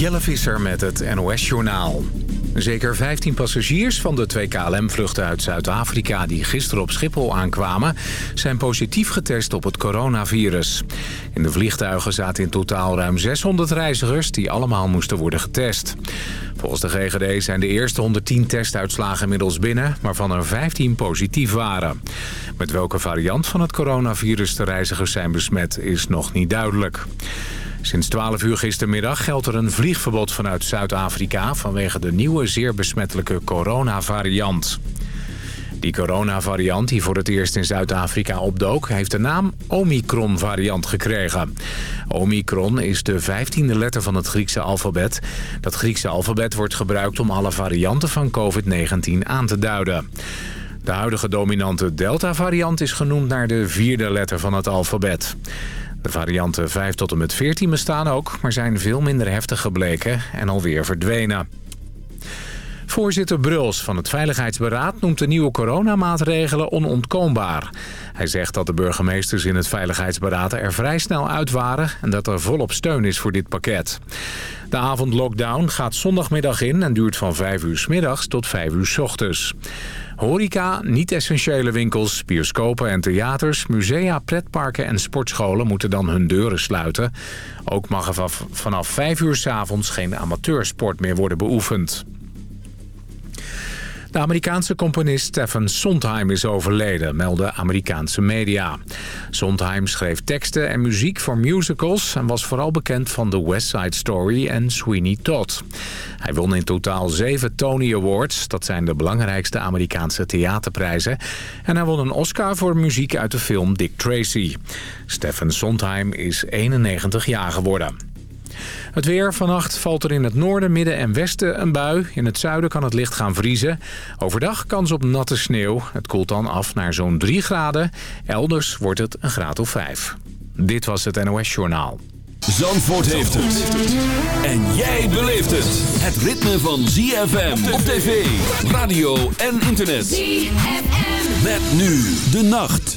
Jelle Visser met het NOS-journaal. Zeker 15 passagiers van de twee KLM-vluchten uit Zuid-Afrika... die gisteren op Schiphol aankwamen... zijn positief getest op het coronavirus. In de vliegtuigen zaten in totaal ruim 600 reizigers... die allemaal moesten worden getest. Volgens de GGD zijn de eerste 110 testuitslagen inmiddels binnen... waarvan er 15 positief waren. Met welke variant van het coronavirus de reizigers zijn besmet... is nog niet duidelijk. Sinds 12 uur gistermiddag geldt er een vliegverbod vanuit Zuid-Afrika... vanwege de nieuwe zeer besmettelijke coronavariant. Die coronavariant die voor het eerst in Zuid-Afrika opdook... heeft de naam Omicron-variant gekregen. Omicron is de vijftiende letter van het Griekse alfabet. Dat Griekse alfabet wordt gebruikt om alle varianten van COVID-19 aan te duiden. De huidige dominante Delta-variant is genoemd naar de vierde letter van het alfabet. De varianten 5 tot en met 14 bestaan ook, maar zijn veel minder heftig gebleken en alweer verdwenen. Voorzitter Bruls van het Veiligheidsberaad noemt de nieuwe coronamaatregelen onontkoombaar. Hij zegt dat de burgemeesters in het Veiligheidsberaad er vrij snel uit waren... en dat er volop steun is voor dit pakket. De avondlockdown gaat zondagmiddag in en duurt van 5 uur middags tot 5 uur s ochtends. Horeca, niet-essentiële winkels, bioscopen en theaters, musea, pretparken en sportscholen moeten dan hun deuren sluiten. Ook mag er vanaf 5 uur s avonds geen amateursport meer worden beoefend. De Amerikaanse componist Stephen Sondheim is overleden, melden Amerikaanse media. Sondheim schreef teksten en muziek voor musicals... en was vooral bekend van The West Side Story en Sweeney Todd. Hij won in totaal zeven Tony Awards. Dat zijn de belangrijkste Amerikaanse theaterprijzen. En hij won een Oscar voor muziek uit de film Dick Tracy. Stephen Sondheim is 91 jaar geworden. Het weer. Vannacht valt er in het noorden, midden en westen een bui. In het zuiden kan het licht gaan vriezen. Overdag kans op natte sneeuw. Het koelt dan af naar zo'n 3 graden. Elders wordt het een graad of 5. Dit was het NOS Journaal. Zandvoort heeft het. En jij beleeft het. Het ritme van ZFM op tv, radio en internet. ZFM. Met nu de nacht.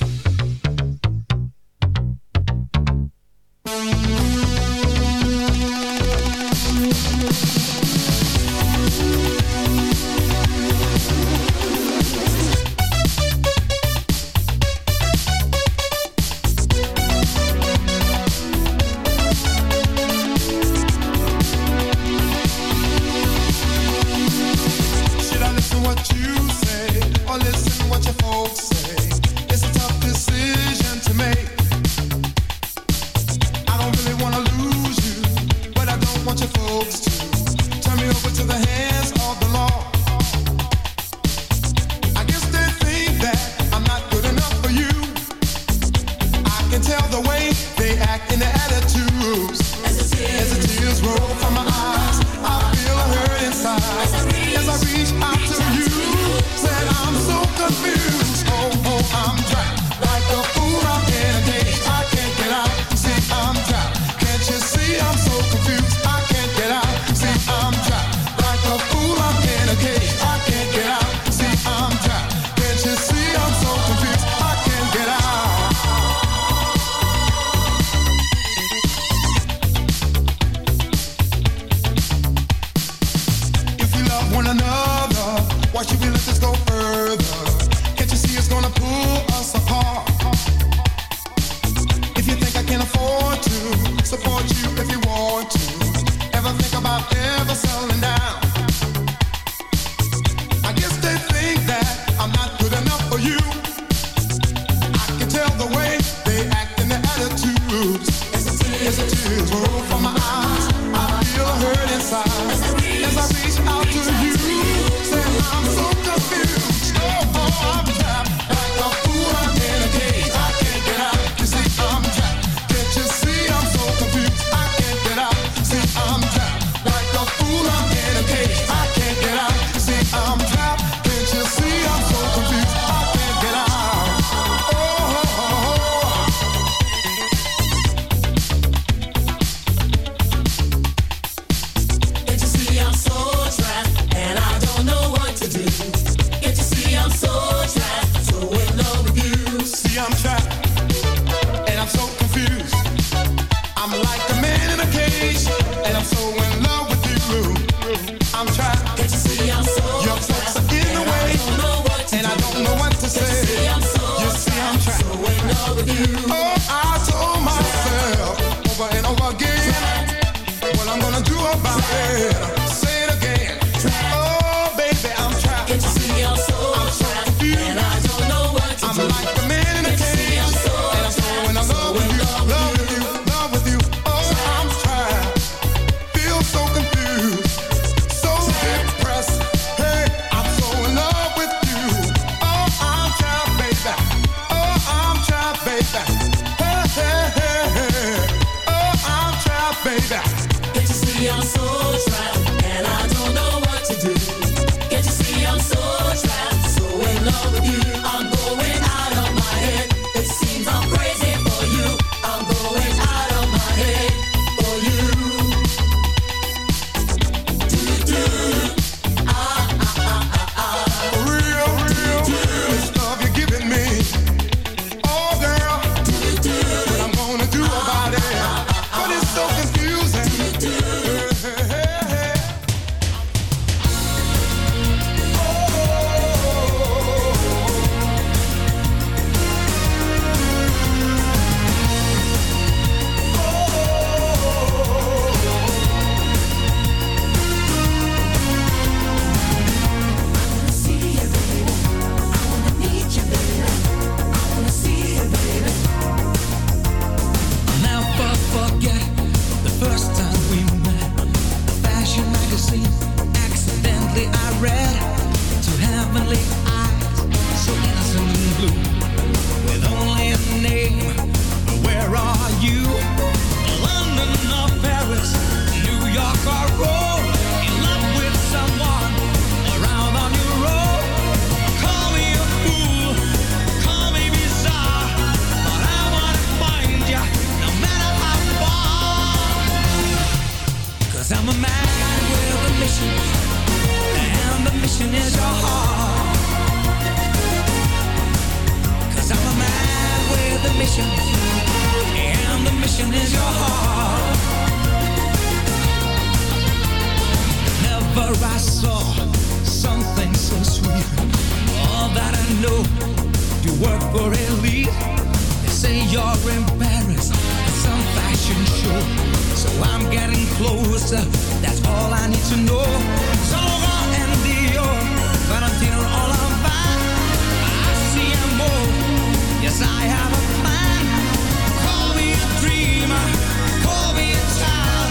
So. Whenever I saw something so sweet, all that I know, you work for elite. They say you're in Paris at some fashion show. So I'm getting closer, that's all I need to know. Zora and Dior, Valentino all I'm fine. I see a more, yes I have a plan. Call me a dreamer, call me a child.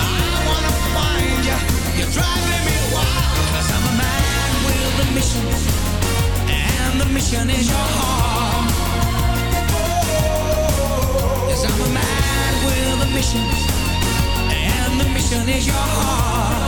I wanna find you driving me wild. i I'm a man with a mission, and the mission is your heart. Yes, I'm a man with a mission, and the mission is your heart.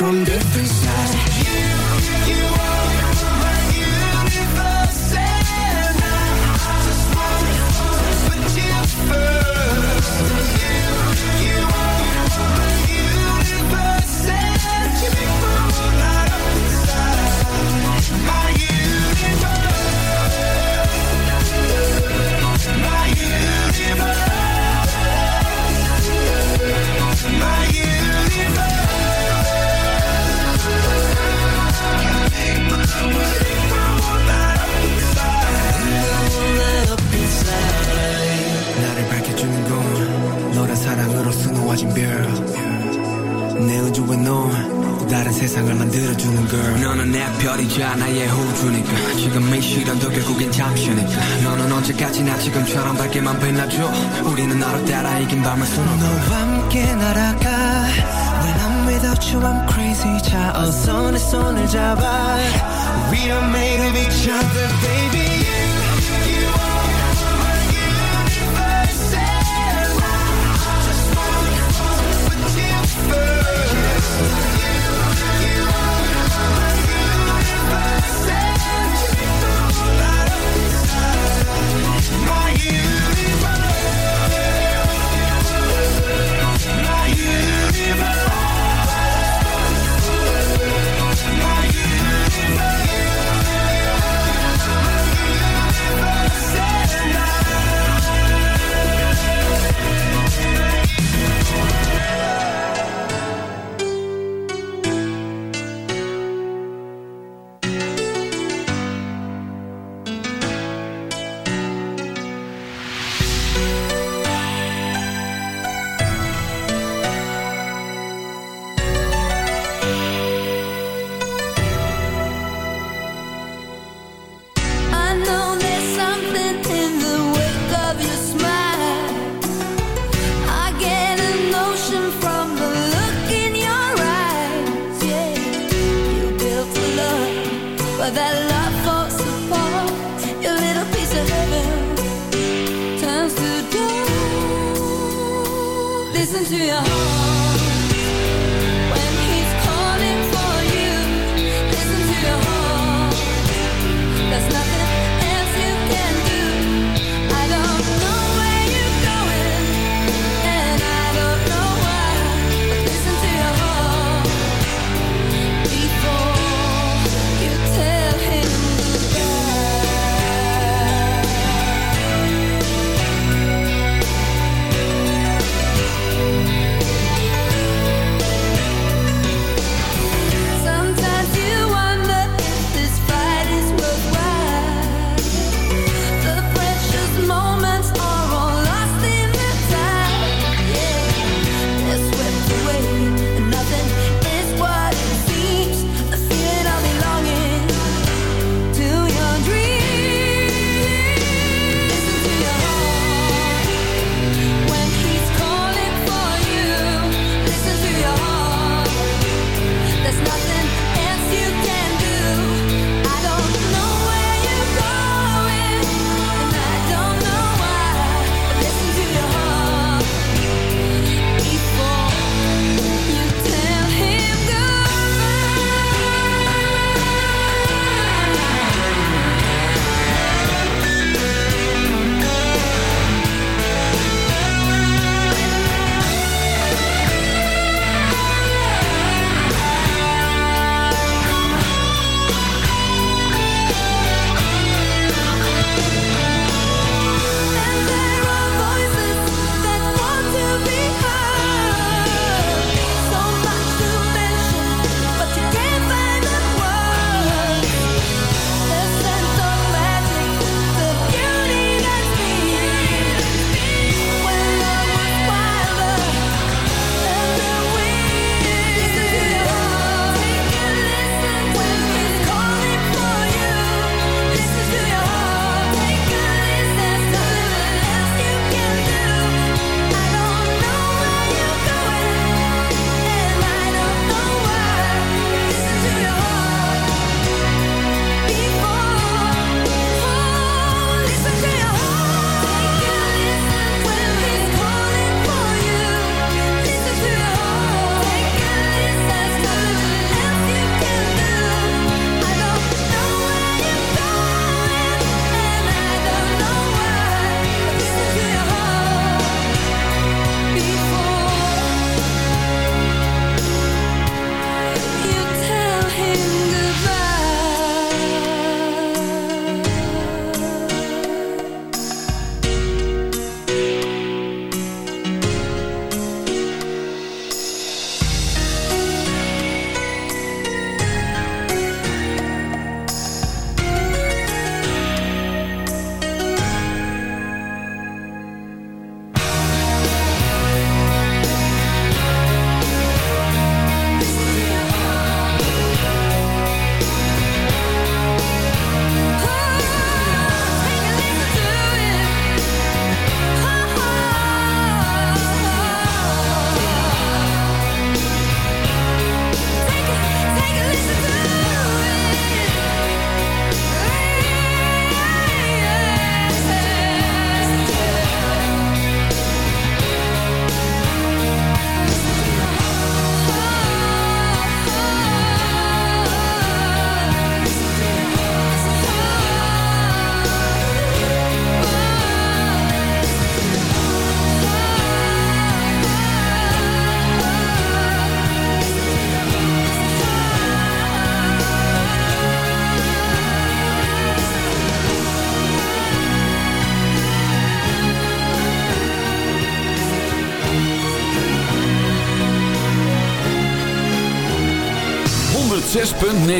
from different sides 언제까지나 지금처럼 밝게만 빛나줘 우리는 나로 따라 이긴 밤을 수놓고 너와 함께 날아가 When I'm without you I'm crazy 자 어서 내 손을 잡아 We are made of each other baby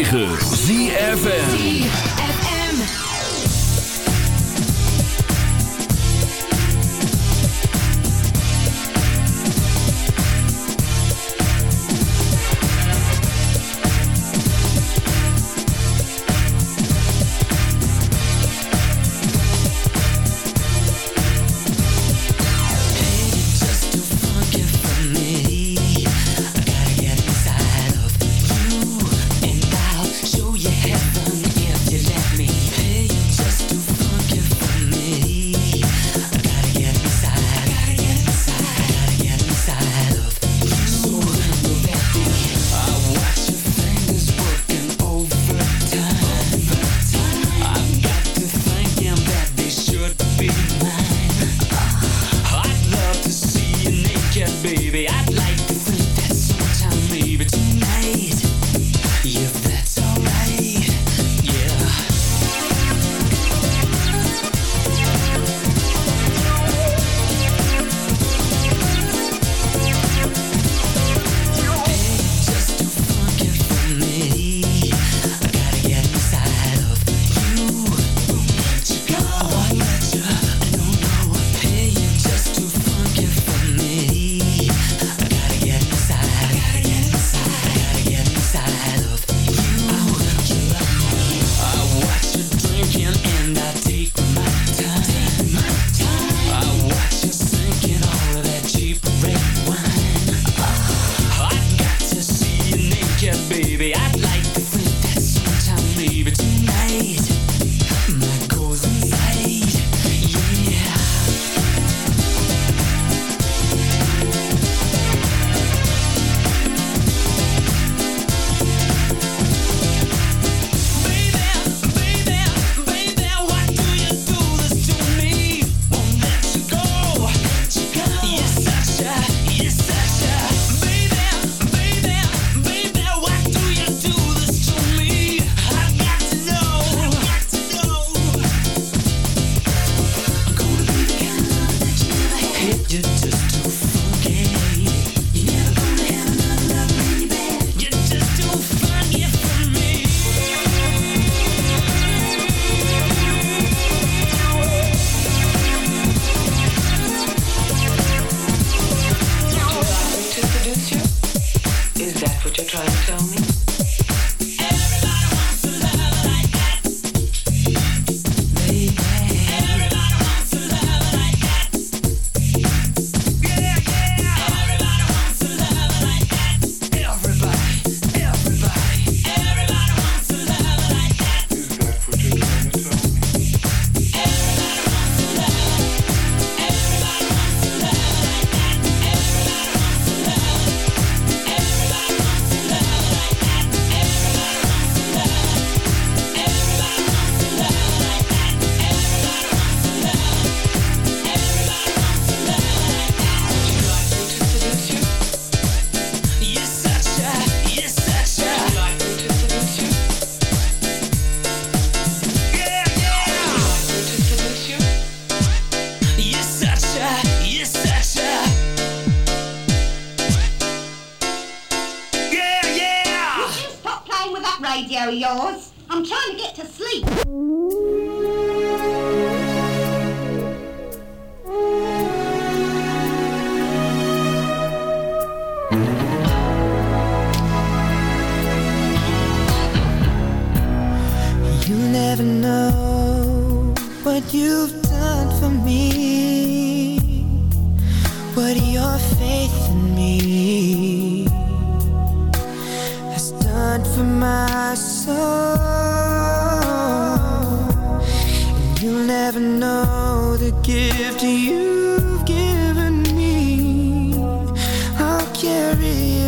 106.9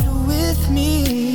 Help me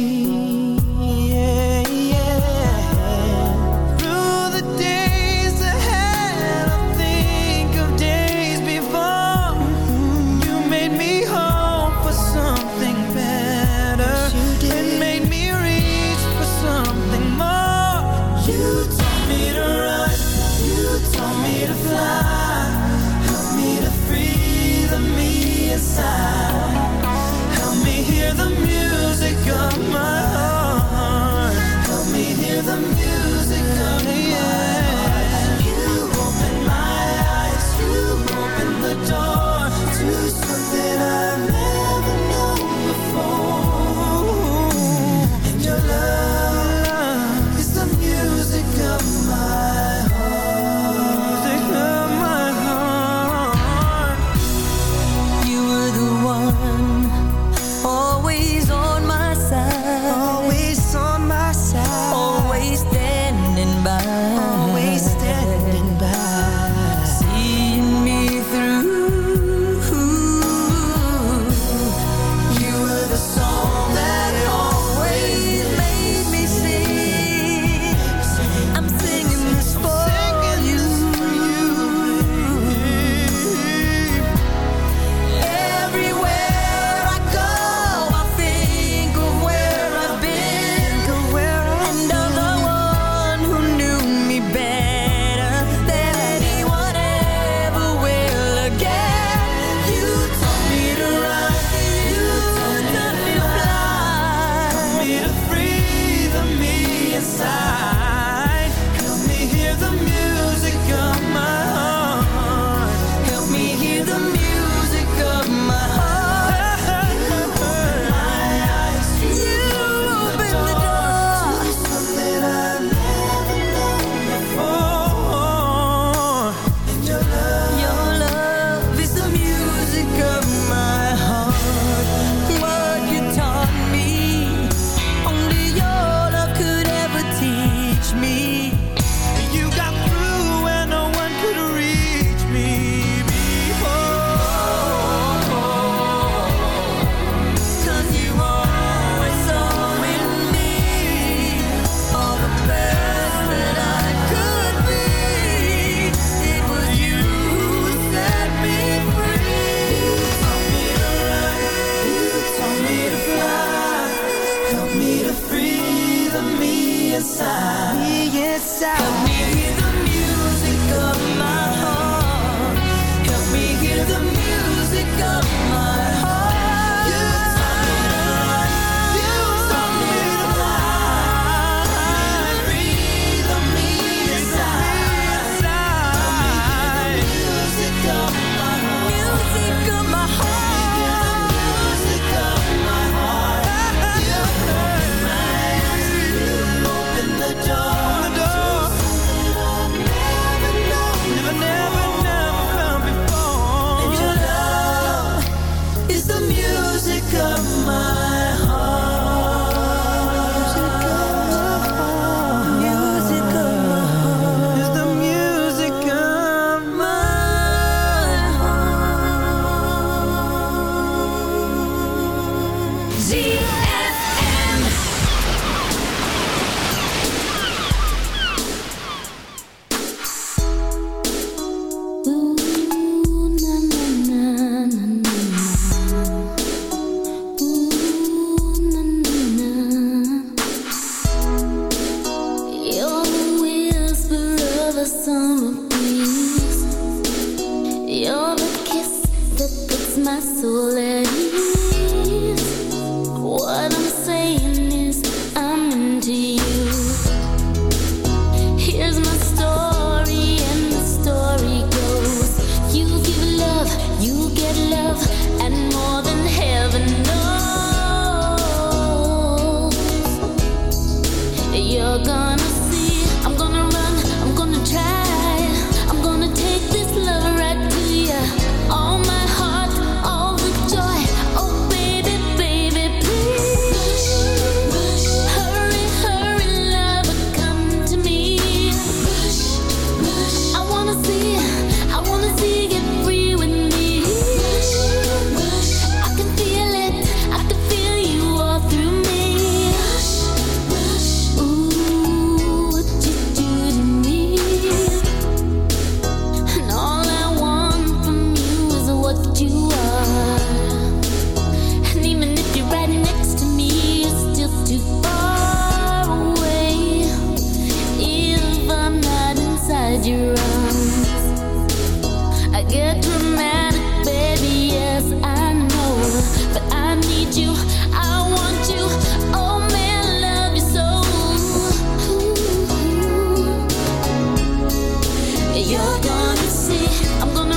you're gonna see. I'm gonna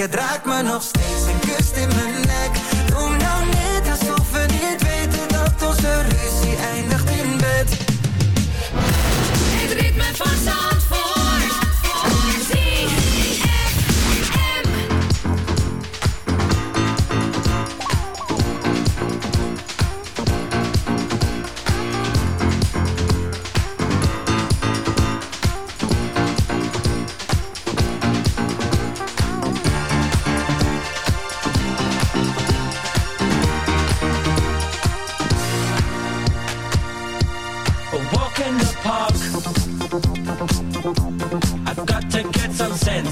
Het raakt me nog steeds en kust in mijn nek Doe nou niet alsof we niet weten dat onze ruzie eindigt in bed Het ritme van Zandvoort.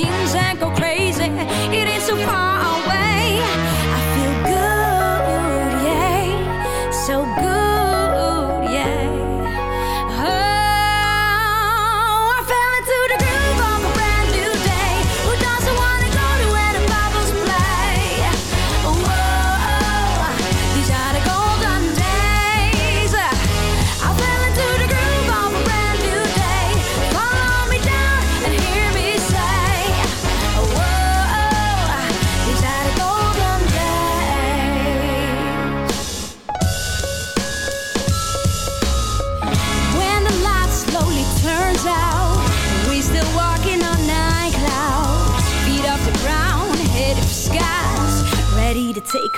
routines and go crazy. It ain't so far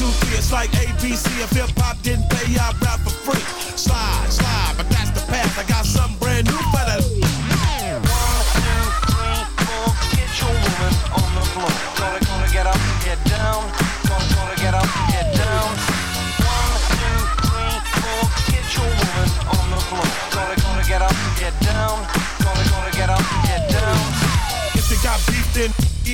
Two, three, it's like ABC. If hip hop didn't pay, I'd rap for free. Slide, slide, but that's the path. I got something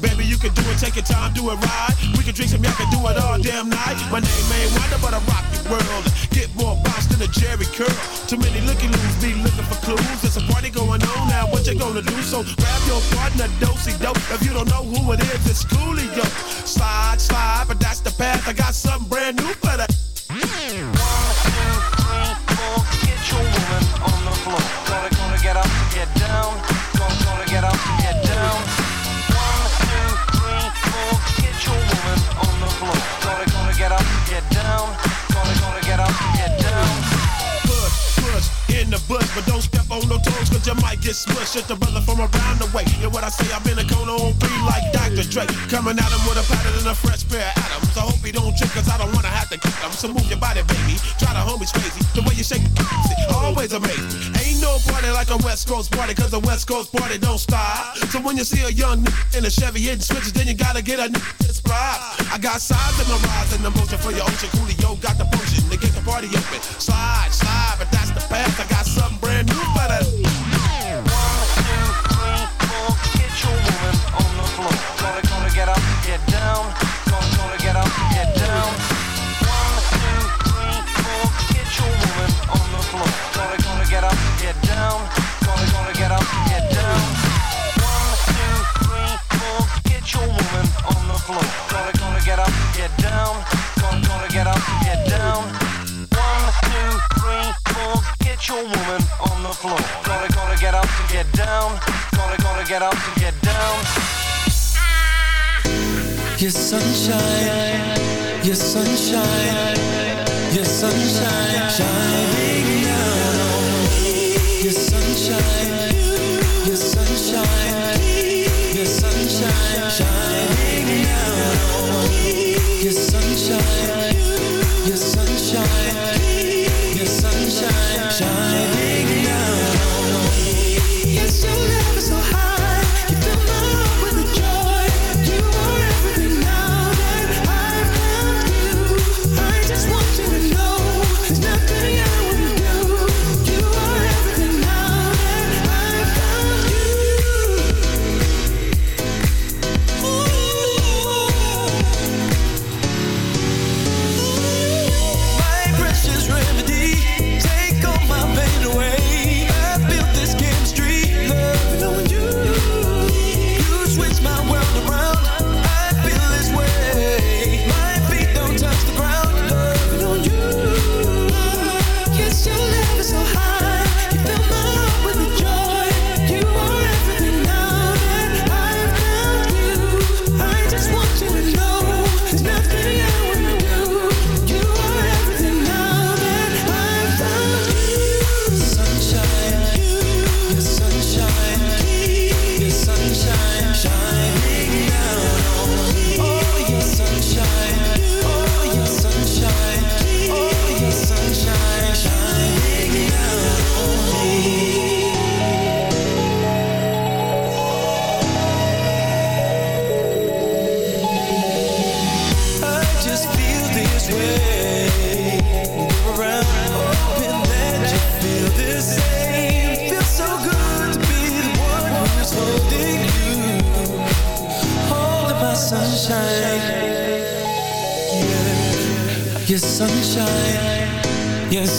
Baby, you can do it, take your time, do it right. We can drink some, y'all can do it all damn night. My name ain't Wonder, but I rock your world. Get more bounce than a Jheri curl. Too many looky loos be looking for clues. There's a party going on now, what you gonna do? So grab your partner, dosey dope. If you don't know who it is, it's Coolio. Slide, slide, but that's the path. I got something brand new for that. One, two, three, four, get your woman on the floor. Gotta, gotta get up, get down. Get down. The bush, but don't step on no toes, cause you might get smushed. Just a brother from around the way. And what I say, I've been a cone on three like Dr. Dre. Coming at him with a pattern and a fresh pair of atoms. I hope he don't trip, cause I don't wanna have to kick him. So move your body, baby. Try the homies crazy. The way you shake it, always amazing. Ain't no party like a West Coast party, cause a West Coast party don't stop. So when you see a young nigga in a Chevy hitting switches, then you gotta get a nigga. I got sides in my rise and emotion for your ocean. Coolio got the potion to party open. Slide, slide, but that's the past. I got something brand new for that. Get your woman on the floor. Gonna, gonna get up, get down. Gonna, gonna get up, get down. One, two, three, four. Get your woman on the floor. Gonna, gonna get up, get down. Gonna, gonna get up, get down. One, two, three, four. Get your woman on the floor. Gonna, gonna get up, get down. Gonna, gonna get up, get down. Your woman on the floor. Gonna, gonna get up get down. Gonna, gonna get up get down. Your sunshine, your sunshine, your sunshine, shining down on me. Your sunshine, your sunshine, your sunshine, shining down on me. Your sunshine, your sunshine,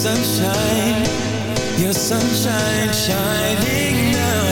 sunshine. Your sunshine, shining down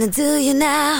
wanna do you now.